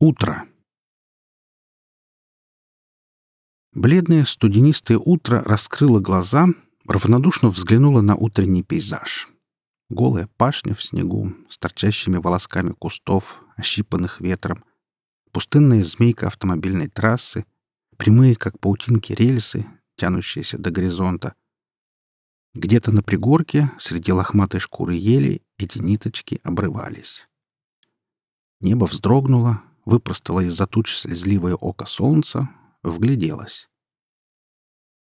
Утро. Бледное студенистое утро раскрыло глаза, равнодушно взглянуло на утренний пейзаж. Голая пашня в снегу, с торчащими волосками кустов, ощипанных ветром, пустынная змейка автомобильной трассы, прямые, как паутинки, рельсы, тянущиеся до горизонта. Где-то на пригорке, среди лохматой шкуры ели, эти ниточки обрывались. Небо вздрогнуло, выпростала из-за туч слезливое око солнца, вгляделась.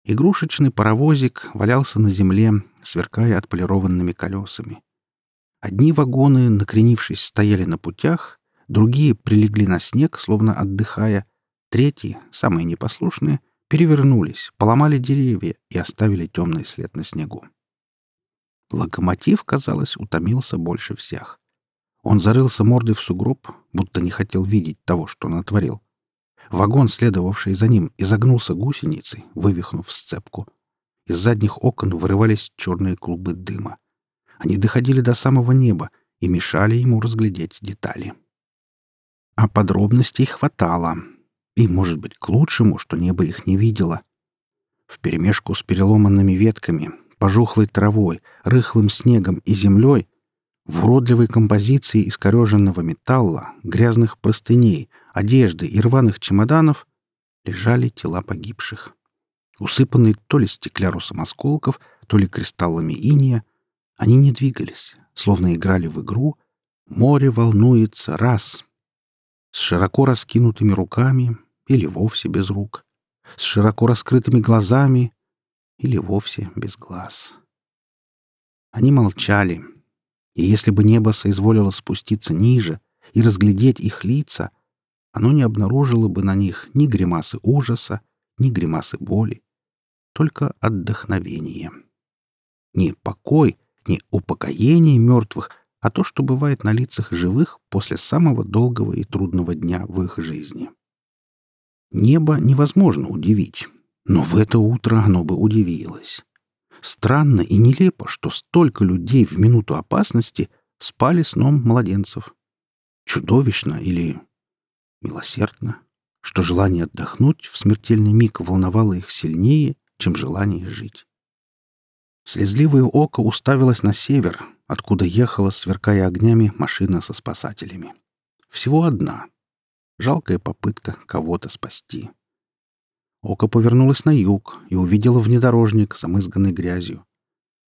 Игрушечный паровозик валялся на земле, сверкая отполированными колесами. Одни вагоны, накренившись, стояли на путях, другие прилегли на снег, словно отдыхая, третьи, самые непослушные, перевернулись, поломали деревья и оставили темный след на снегу. Локомотив, казалось, утомился больше всех. Он зарылся мордой в сугроб, будто не хотел видеть того, что натворил. Вагон, следовавший за ним, изогнулся гусеницей, вывихнув сцепку. Из задних окон вырывались черные клубы дыма. Они доходили до самого неба и мешали ему разглядеть детали. А подробностей хватало. И, может быть, к лучшему, что небо их не видело. Вперемешку с переломанными ветками, пожухлой травой, рыхлым снегом и землей в уродливой композиции искореженного металла, грязных простыней, одежды и рваных чемоданов лежали тела погибших. Усыпанные то ли стеклярусом осколков, то ли кристаллами иния, они не двигались, словно играли в игру «Море волнуется раз». С широко раскинутыми руками или вовсе без рук, с широко раскрытыми глазами или вовсе без глаз. Они молчали, и если бы небо соизволило спуститься ниже и разглядеть их лица, оно не обнаружило бы на них ни гримасы ужаса, ни гримасы боли, только отдохновение. Не покой, не упокоение мертвых, а то, что бывает на лицах живых после самого долгого и трудного дня в их жизни. Небо невозможно удивить, но в это утро оно бы удивилось. Странно и нелепо, что столько людей в минуту опасности спали сном младенцев. Чудовищно или милосердно, что желание отдохнуть в смертельный миг волновало их сильнее, чем желание жить. Слезливое око уставилось на север, откуда ехала, сверкая огнями, машина со спасателями. Всего одна. Жалкая попытка кого-то спасти. Око повернулось на юг и увидела внедорожник, замызганный грязью.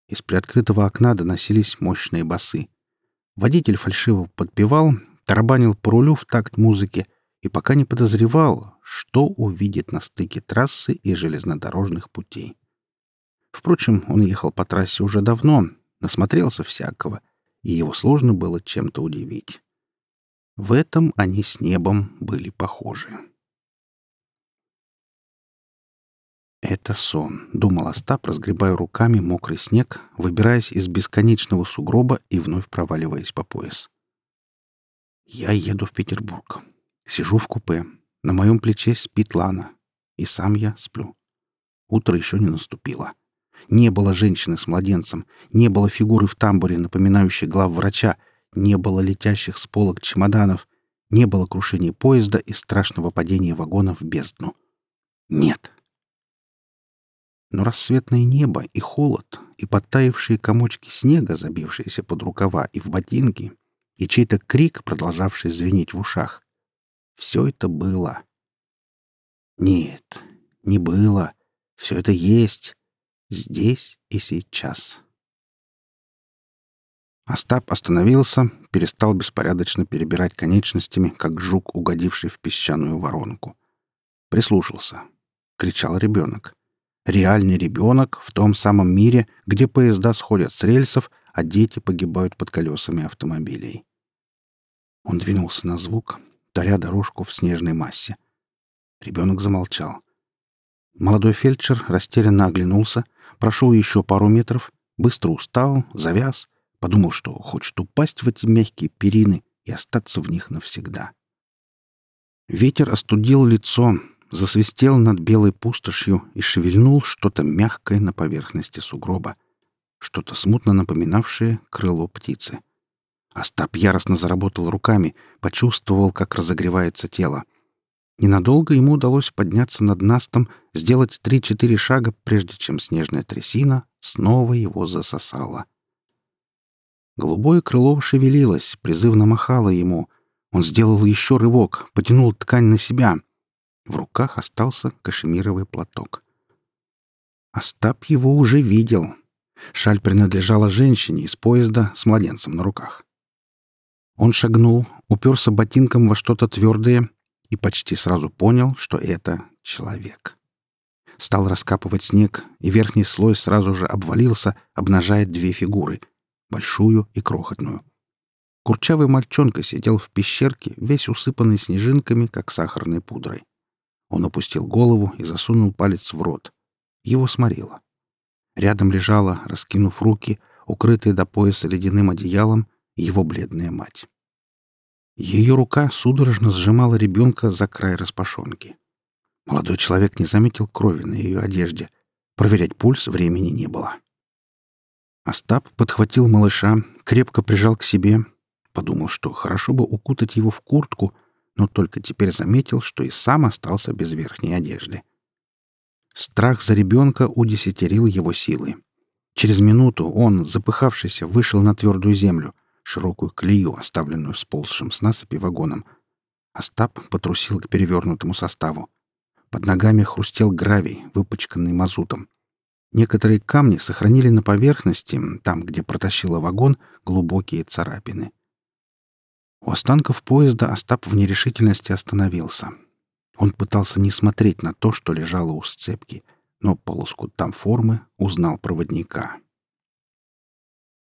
Из приоткрытого окна доносились мощные басы. Водитель фальшиво подпевал, тарабанил по рулю в такт музыки и пока не подозревал, что увидит на стыке трассы и железнодорожных путей. Впрочем, он ехал по трассе уже давно, насмотрелся всякого, и его сложно было чем-то удивить. В этом они с небом были похожи. «Это сон», — думал Остап, разгребая руками мокрый снег, выбираясь из бесконечного сугроба и вновь проваливаясь по пояс. «Я еду в Петербург. Сижу в купе. На моем плече спит Лана. И сам я сплю. Утро еще не наступило. Не было женщины с младенцем, не было фигуры в тамбуре, напоминающей глав врача, не было летящих с полок чемоданов, не было крушения поезда и страшного падения вагона в бездну. Нет, но рассветное небо и холод, и подтаившие комочки снега, забившиеся под рукава и в ботинки, и чей-то крик, продолжавший звенеть в ушах — все это было. Нет, не было. Все это есть. Здесь и сейчас. Остап остановился, перестал беспорядочно перебирать конечностями, как жук, угодивший в песчаную воронку. Прислушался. Кричал ребенок. Реальный ребенок в том самом мире, где поезда сходят с рельсов, а дети погибают под колесами автомобилей. Он двинулся на звук, таря дорожку в снежной массе. Ребенок замолчал. Молодой фельдшер растерянно оглянулся, прошел еще пару метров, быстро устал, завяз, подумал, что хочет упасть в эти мягкие перины и остаться в них навсегда. Ветер остудил лицо, засвистел над белой пустошью и шевельнул что-то мягкое на поверхности сугроба, что-то смутно напоминавшее крыло птицы. Остап яростно заработал руками, почувствовал, как разогревается тело. Ненадолго ему удалось подняться над настом, сделать три-четыре шага, прежде чем снежная трясина снова его засосала. Голубое крыло шевелилось, призывно махало ему. Он сделал еще рывок, потянул ткань на себя. В руках остался кашемировый платок. Остап его уже видел. Шаль принадлежала женщине из поезда с младенцем на руках. Он шагнул, уперся ботинком во что-то твердое и почти сразу понял, что это человек. Стал раскапывать снег, и верхний слой сразу же обвалился, обнажая две фигуры — большую и крохотную. Курчавый мальчонка сидел в пещерке, весь усыпанный снежинками, как сахарной пудрой. Он опустил голову и засунул палец в рот. Его сморило. Рядом лежала, раскинув руки, укрытая до пояса ледяным одеялом, его бледная мать. Ее рука судорожно сжимала ребенка за край распашонки. Молодой человек не заметил крови на ее одежде. Проверять пульс времени не было. Остап подхватил малыша, крепко прижал к себе, подумал, что хорошо бы укутать его в куртку, но только теперь заметил, что и сам остался без верхней одежды. Страх за ребенка удесятерил его силы. Через минуту он, запыхавшийся, вышел на твердую землю — широкую колею, оставленную сползшим с насыпи вагоном. Остап потрусил к перевернутому составу. Под ногами хрустел гравий, выпачканный мазутом. Некоторые камни сохранили на поверхности, там, где протащило вагон, глубокие царапины. У останков поезда Остап в нерешительности остановился. Он пытался не смотреть на то, что лежало у сцепки, но по лоскут там формы узнал проводника.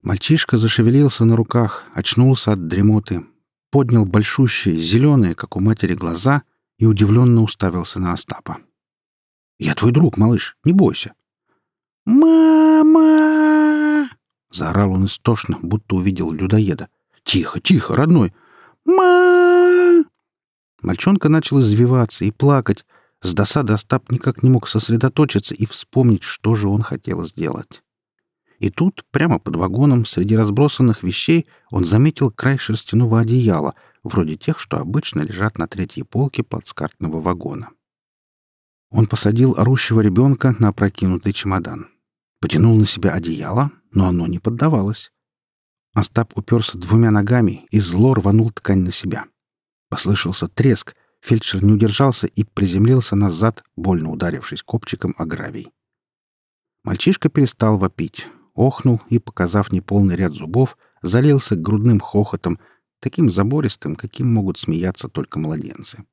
Мальчишка зашевелился на руках, очнулся от дремоты, поднял большущие, зеленые, как у матери, глаза и удивленно уставился на Остапа. «Я твой друг, малыш, не бойся». «Мама!» — заорал он истошно, будто увидел людоеда. «Тихо, тихо, родной!» «Ма!» Мальчонка начал извиваться и плакать. С досады Остап никак не мог сосредоточиться и вспомнить, что же он хотел сделать. И тут, прямо под вагоном, среди разбросанных вещей, он заметил край шерстяного одеяла, вроде тех, что обычно лежат на третьей полке плацкартного вагона. Он посадил орущего ребенка на опрокинутый чемодан. Потянул на себя одеяло, но оно не поддавалось. Остап уперся двумя ногами и зло рванул ткань на себя. Послышался треск, фельдшер не удержался и приземлился назад, больно ударившись копчиком о гравий. Мальчишка перестал вопить охнул и, показав неполный ряд зубов, залился грудным хохотом, таким забористым, каким могут смеяться только младенцы.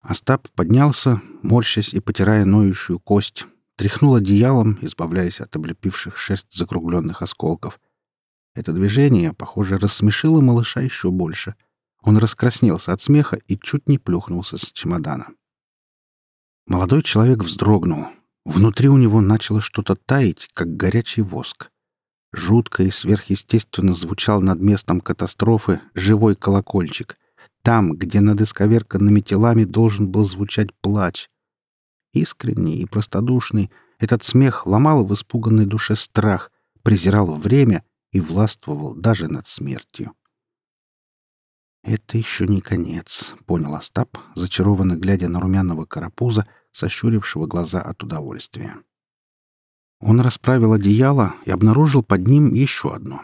Остап поднялся, морщась и потирая ноющую кость, тряхнул одеялом, избавляясь от облепивших шесть закругленных осколков. Это движение, похоже, рассмешило малыша еще больше. Он раскраснелся от смеха и чуть не плюхнулся с чемодана. Молодой человек вздрогнул, Внутри у него начало что-то таять, как горячий воск. Жутко и сверхъестественно звучал над местом катастрофы живой колокольчик. Там, где над исковерканными телами должен был звучать плач. Искренний и простодушный, этот смех ломал в испуганной душе страх, презирал время и властвовал даже над смертью. «Это еще не конец», — понял Остап, зачарованно глядя на румяного карапуза, сощурившего глаза от удовольствия. Он расправил одеяло и обнаружил под ним еще одно.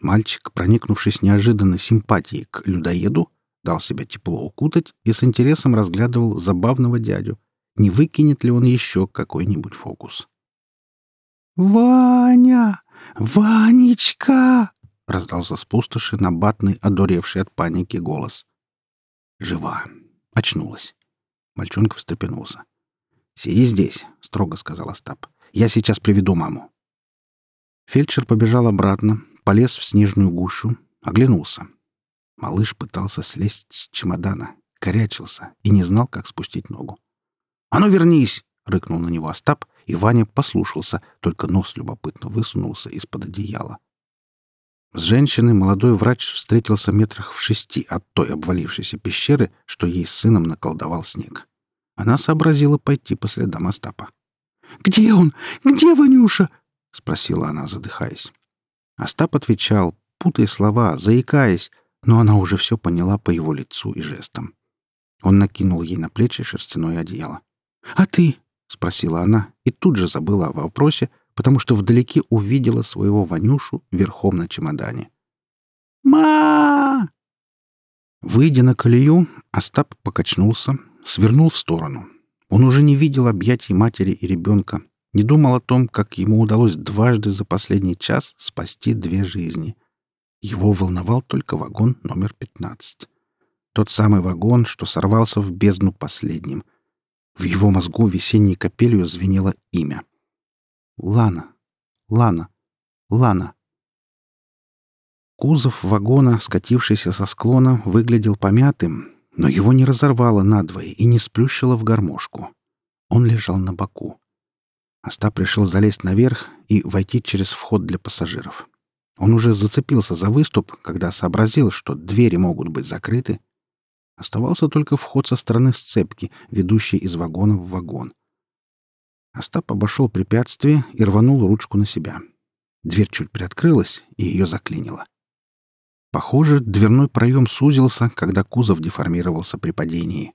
Мальчик, проникнувшись неожиданной симпатией к людоеду, дал себя тепло укутать и с интересом разглядывал забавного дядю. Не выкинет ли он еще какой-нибудь фокус? «Ваня! Ванечка!» — раздался с пустоши набатный, одуревший от паники голос. «Жива. Очнулась». Мальчонка встрепенулся. «Сиди здесь», — строго сказал Остап. «Я сейчас приведу маму». Фельдшер побежал обратно, полез в снежную гущу, оглянулся. Малыш пытался слезть с чемодана, корячился и не знал, как спустить ногу. «А ну вернись!» — рыкнул на него Остап, и Ваня послушался, только нос любопытно высунулся из-под одеяла. С женщиной молодой врач встретился метрах в шести от той обвалившейся пещеры, что ей с сыном наколдовал снег. Она сообразила пойти по следам Остапа. «Где он? Где Ванюша?» — спросила она, задыхаясь. Остап отвечал, путая слова, заикаясь, но она уже все поняла по его лицу и жестам. Он накинул ей на плечи шерстяное одеяло. «А ты?» — спросила она и тут же забыла о вопросе, потому что вдалеке увидела своего Ванюшу верхом на чемодане. «Ма!» Выйдя на колею, Остап покачнулся, свернул в сторону. Он уже не видел объятий матери и ребенка, не думал о том, как ему удалось дважды за последний час спасти две жизни. Его волновал только вагон номер 15. Тот самый вагон, что сорвался в бездну последним. В его мозгу весенней капелью звенело имя. Лана. Лана. Лана. Кузов вагона, скатившийся со склона, выглядел помятым, но его не разорвало надвое и не сплющило в гармошку. Он лежал на боку. Остап решил залезть наверх и войти через вход для пассажиров. Он уже зацепился за выступ, когда сообразил, что двери могут быть закрыты. Оставался только вход со стороны сцепки, ведущей из вагона в вагон. Остап обошел препятствие и рванул ручку на себя. Дверь чуть приоткрылась, и ее заклинило. Похоже, дверной проем сузился, когда кузов деформировался при падении.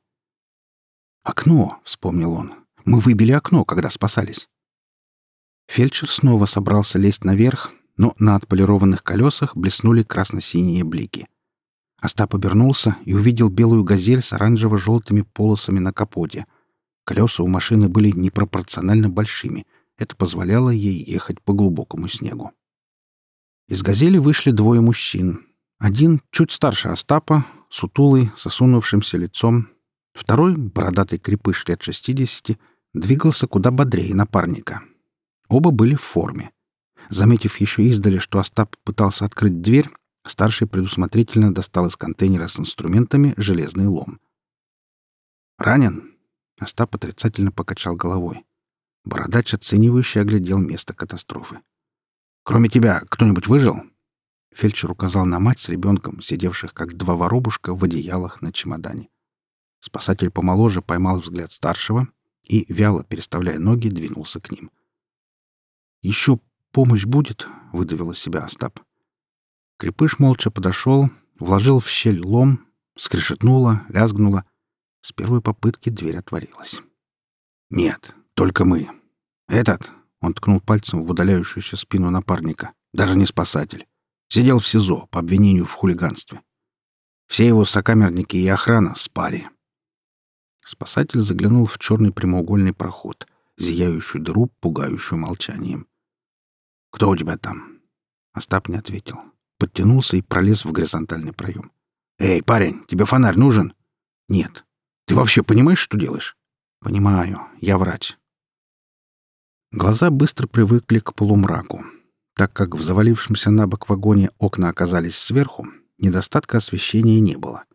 «Окно!» — вспомнил он. «Мы выбили окно, когда спасались». Фельдшер снова собрался лезть наверх, но на отполированных колесах блеснули красно-синие блики. Остап обернулся и увидел белую газель с оранжево-желтыми полосами на капоте. Колеса у машины были непропорционально большими. Это позволяло ей ехать по глубокому снегу. Из «Газели» вышли двое мужчин. Один чуть старше Остапа, сутулый, сосунувшимся лицом. Второй, бородатый крепыш лет шестидесяти, двигался куда бодрее напарника — Оба были в форме. Заметив еще издали, что Остап пытался открыть дверь, старший предусмотрительно достал из контейнера с инструментами железный лом. «Ранен?» — Остап отрицательно покачал головой. Бородач оценивающе оглядел место катастрофы. «Кроме тебя кто-нибудь выжил?» Фельдшер указал на мать с ребенком, сидевших как два воробушка в одеялах на чемодане. Спасатель помоложе поймал взгляд старшего и, вяло переставляя ноги, двинулся к ним. «Еще помощь будет?» — выдавил из себя Остап. Крепыш молча подошел, вложил в щель лом, скрешетнуло, лязгнуло. С первой попытки дверь отворилась. «Нет, только мы. Этот...» — он ткнул пальцем в удаляющуюся спину напарника. «Даже не спасатель. Сидел в СИЗО по обвинению в хулиганстве. Все его сокамерники и охрана спали». Спасатель заглянул в черный прямоугольный проход, зияющую дыру, пугающую молчанием. «Кто у тебя там?» Остап не ответил. Подтянулся и пролез в горизонтальный проем. «Эй, парень, тебе фонарь нужен?» «Нет». «Ты вообще понимаешь, что делаешь?» «Понимаю. Я врач». Глаза быстро привыкли к полумраку. Так как в завалившемся на бок вагоне окна оказались сверху, недостатка освещения не было.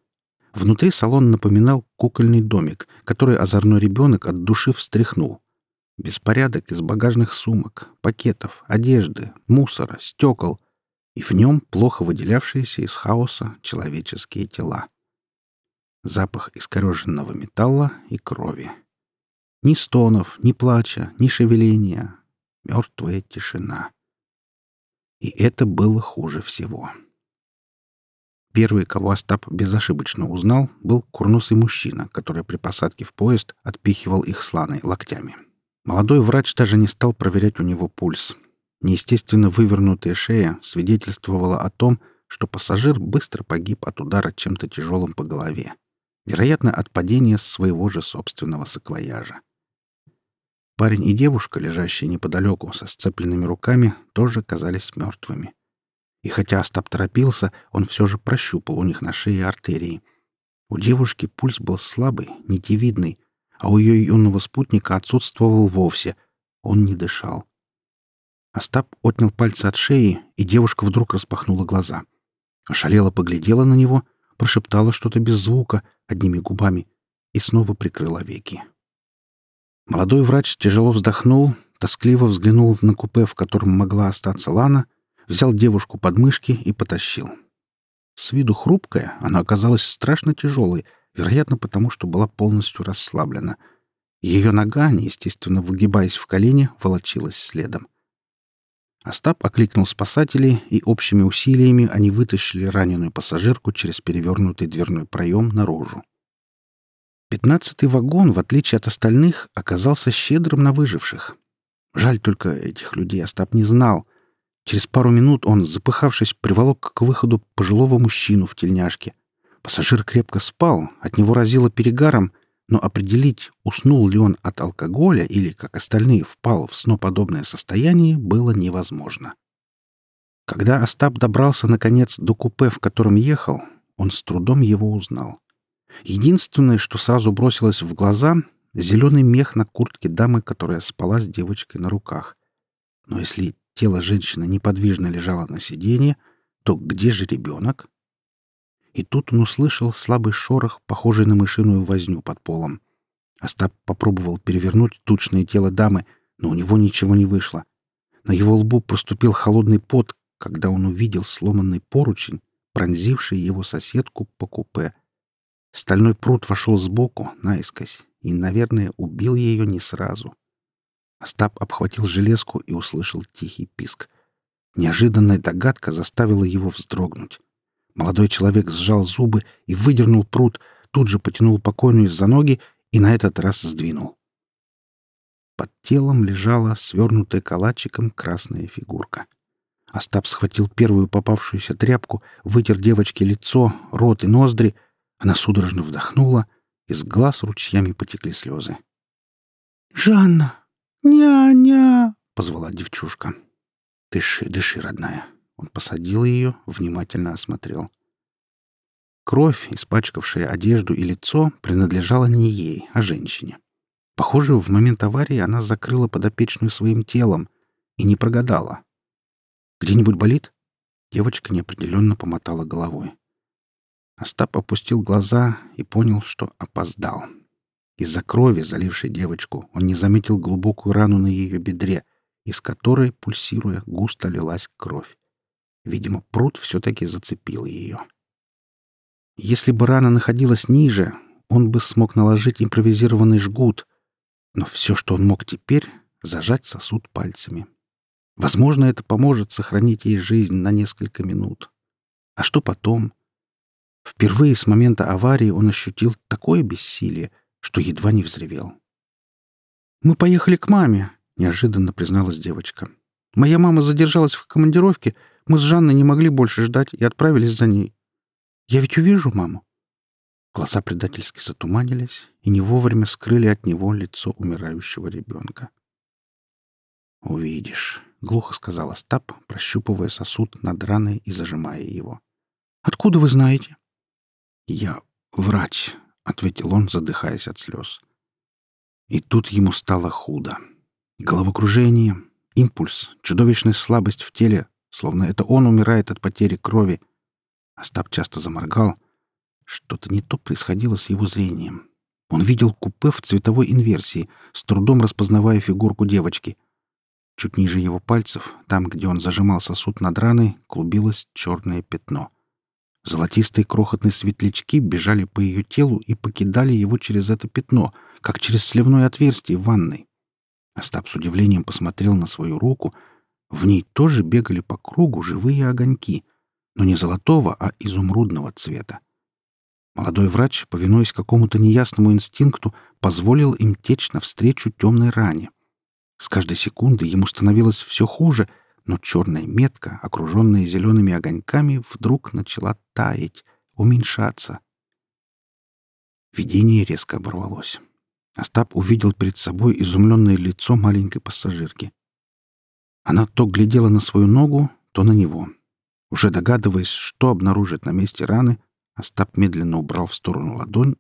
Внутри салон напоминал кукольный домик, который озорной ребенок от души встряхнул. Беспорядок из багажных сумок, пакетов, одежды, мусора, стекол и в нем плохо выделявшиеся из хаоса человеческие тела. Запах искореженного металла и крови. Ни стонов, ни плача, ни шевеления. Мертвая тишина. И это было хуже всего. Первый, кого Остап безошибочно узнал, был курносый мужчина, который при посадке в поезд отпихивал их сланой локтями. Молодой врач даже не стал проверять у него пульс. Неестественно вывернутая шея свидетельствовала о том, что пассажир быстро погиб от удара чем-то тяжелым по голове. Вероятно, от падения с своего же собственного саквояжа. Парень и девушка, лежащие неподалеку со сцепленными руками, тоже казались мертвыми. И хотя Остап торопился, он все же прощупал у них на шее артерии. У девушки пульс был слабый, нитевидный, а у ее юного спутника отсутствовал вовсе. Он не дышал. Остап отнял пальцы от шеи, и девушка вдруг распахнула глаза. Ошалела поглядела на него, прошептала что-то без звука, одними губами, и снова прикрыла веки. Молодой врач тяжело вздохнул, тоскливо взглянул на купе, в котором могла остаться Лана, взял девушку под мышки и потащил. С виду хрупкая, она оказалась страшно тяжелой — вероятно, потому что была полностью расслаблена. Ее нога, неестественно выгибаясь в колени, волочилась следом. Остап окликнул спасателей, и общими усилиями они вытащили раненую пассажирку через перевернутый дверной проем наружу. Пятнадцатый вагон, в отличие от остальных, оказался щедрым на выживших. Жаль только, этих людей Остап не знал. Через пару минут он, запыхавшись, приволок к выходу пожилого мужчину в тельняшке. Пассажир крепко спал, от него разило перегаром, но определить, уснул ли он от алкоголя или, как остальные, впал в сноподобное состояние, было невозможно. Когда Остап добрался, наконец, до купе, в котором ехал, он с трудом его узнал. Единственное, что сразу бросилось в глаза — зеленый мех на куртке дамы, которая спала с девочкой на руках. Но если тело женщины неподвижно лежало на сиденье, то где же ребенок? И тут он услышал слабый шорох, похожий на мышиную возню под полом. Остап попробовал перевернуть тучное тело дамы, но у него ничего не вышло. На его лбу проступил холодный пот, когда он увидел сломанный поручень, пронзивший его соседку по купе. Стальной пруд вошел сбоку, наискось, и, наверное, убил ее не сразу. Остап обхватил железку и услышал тихий писк. Неожиданная догадка заставила его вздрогнуть. Молодой человек сжал зубы и выдернул пруд, тут же потянул покойную за ноги и на этот раз сдвинул. Под телом лежала свернутая калачиком красная фигурка. Остап схватил первую попавшуюся тряпку, вытер девочке лицо, рот и ноздри. Она судорожно вдохнула, из глаз ручьями потекли слезы. «Жанна! Ня-ня!» — позвала девчушка. «Дыши, дыши, родная!» Он посадил ее, внимательно осмотрел. Кровь, испачкавшая одежду и лицо, принадлежала не ей, а женщине. Похоже, в момент аварии она закрыла подопечную своим телом и не прогадала. «Где-нибудь болит?» Девочка неопределенно помотала головой. Остап опустил глаза и понял, что опоздал. Из-за крови, залившей девочку, он не заметил глубокую рану на ее бедре, из которой, пульсируя, густо лилась кровь. Видимо, пруд все-таки зацепил ее. Если бы рана находилась ниже, он бы смог наложить импровизированный жгут, но все, что он мог теперь, зажать сосуд пальцами. Возможно, это поможет сохранить ей жизнь на несколько минут. А что потом? Впервые с момента аварии он ощутил такое бессилие, что едва не взревел. «Мы поехали к маме», — неожиданно призналась девочка. «Моя мама задержалась в командировке, мы с Жанной не могли больше ждать и отправились за ней. Я ведь увижу маму. Глаза предательски затуманились и не вовремя скрыли от него лицо умирающего ребенка. «Увидишь», — глухо сказал Остап, прощупывая сосуд над раной и зажимая его. «Откуда вы знаете?» «Я врач», — ответил он, задыхаясь от слез. И тут ему стало худо. Головокружение, импульс, чудовищная слабость в теле словно это он умирает от потери крови. Остап часто заморгал. Что-то не то происходило с его зрением. Он видел купе в цветовой инверсии, с трудом распознавая фигурку девочки. Чуть ниже его пальцев, там, где он зажимал сосуд над раной, клубилось черное пятно. Золотистые крохотные светлячки бежали по ее телу и покидали его через это пятно, как через сливное отверстие в ванной. Остап с удивлением посмотрел на свою руку — в ней тоже бегали по кругу живые огоньки, но не золотого, а изумрудного цвета. Молодой врач, повинуясь какому-то неясному инстинкту, позволил им течь навстречу темной ране. С каждой секунды ему становилось все хуже, но черная метка, окруженная зелеными огоньками, вдруг начала таять, уменьшаться. Видение резко оборвалось. Остап увидел перед собой изумленное лицо маленькой пассажирки. Она то глядела на свою ногу, то на него. Уже догадываясь, что обнаружит на месте раны, Остап медленно убрал в сторону ладонь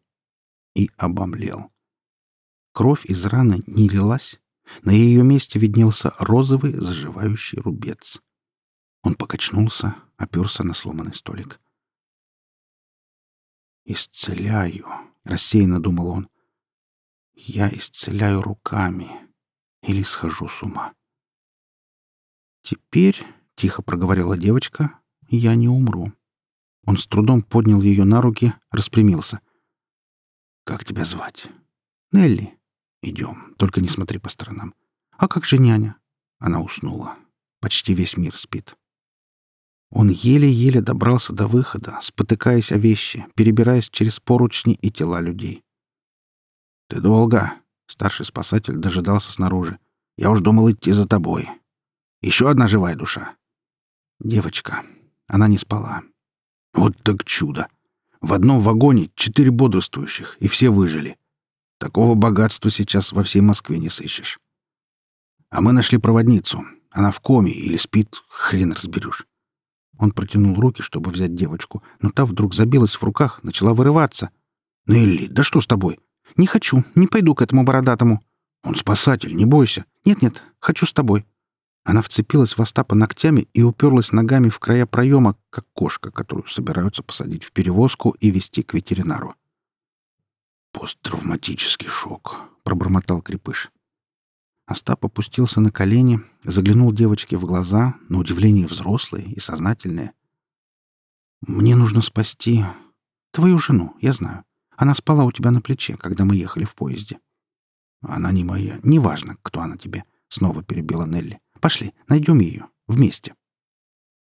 и обомлел. Кровь из раны не лилась. На ее месте виднелся розовый заживающий рубец. Он покачнулся, оперся на сломанный столик. «Исцеляю», — рассеянно думал он. «Я исцеляю руками или схожу с ума». «Теперь», — тихо проговорила девочка, — «я не умру». Он с трудом поднял ее на руки, распрямился. «Как тебя звать?» «Нелли». «Идем, только не смотри по сторонам». «А как же няня?» Она уснула. Почти весь мир спит. Он еле-еле добрался до выхода, спотыкаясь о вещи, перебираясь через поручни и тела людей. «Ты долго?» — старший спасатель дожидался снаружи. «Я уж думал идти за тобой. Еще одна живая душа». Девочка. Она не спала. Вот так чудо! В одном вагоне четыре бодрствующих, и все выжили. Такого богатства сейчас во всей Москве не сыщешь. А мы нашли проводницу. Она в коме или спит, хрен разберешь. Он протянул руки, чтобы взять девочку, но та вдруг забилась в руках, начала вырываться. «Нелли, да что с тобой?» «Не хочу, не пойду к этому бородатому». «Он спасатель, не бойся». «Нет-нет, хочу с тобой». Она вцепилась в Остапа ногтями и уперлась ногами в края проема, как кошка, которую собираются посадить в перевозку и везти к ветеринару. «Посттравматический шок», — пробормотал Крепыш. Остап опустился на колени, заглянул девочке в глаза, на удивление взрослые и сознательные. «Мне нужно спасти твою жену, я знаю. Она спала у тебя на плече, когда мы ехали в поезде». «Она не моя. Неважно, кто она тебе», — снова перебила Нелли. «Пошли, найдем ее. Вместе».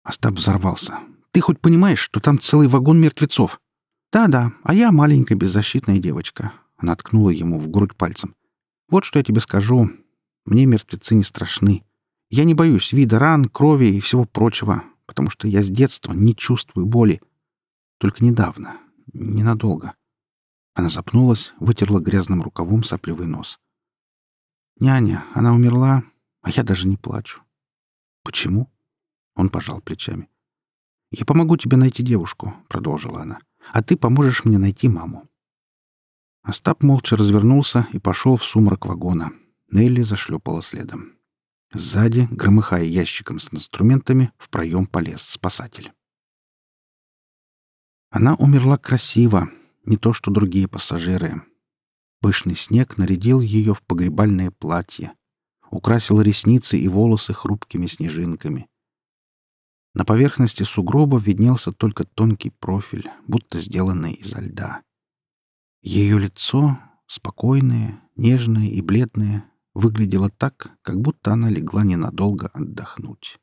Остап взорвался. «Ты хоть понимаешь, что там целый вагон мертвецов?» «Да-да, а я маленькая беззащитная девочка». Она ткнула ему в грудь пальцем. «Вот что я тебе скажу. Мне мертвецы не страшны. Я не боюсь вида ран, крови и всего прочего, потому что я с детства не чувствую боли. Только недавно, ненадолго. Она запнулась, вытерла грязным рукавом сопливый нос. «Няня, она умерла, а я даже не плачу». «Почему?» Он пожал плечами. «Я помогу тебе найти девушку», — продолжила она. «А ты поможешь мне найти маму». Остап молча развернулся и пошел в сумрак вагона. Нелли зашлепала следом. Сзади, громыхая ящиком с инструментами, в проем полез спасатель. Она умерла красиво, не то что другие пассажиры. Пышный снег нарядил ее в погребальное платье, украсил ресницы и волосы хрупкими снежинками. На поверхности сугроба виднелся только тонкий профиль, будто сделанный изо льда. Ее лицо, спокойное, нежное и бледное, выглядела так, как будто она легла ненадолго отдохнуть.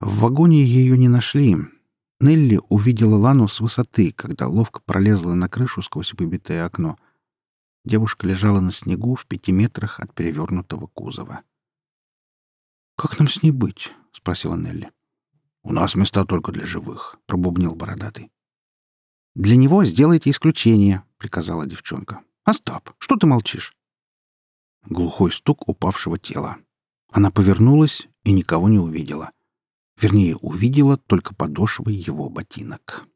В вагоне ее не нашли. Нелли увидела Лану с высоты, когда ловко пролезла на крышу сквозь выбитое окно. Девушка лежала на снегу в пяти метрах от перевернутого кузова. «Как нам с ней быть?» — спросила Нелли. «У нас места только для живых», — пробубнил бородатый. «Для него сделайте исключение», — приказала девчонка. «Остап, что ты молчишь?» Глухой стук упавшего тела. Она повернулась и никого не увидела. Вернее, увидела только подошвы его ботинок.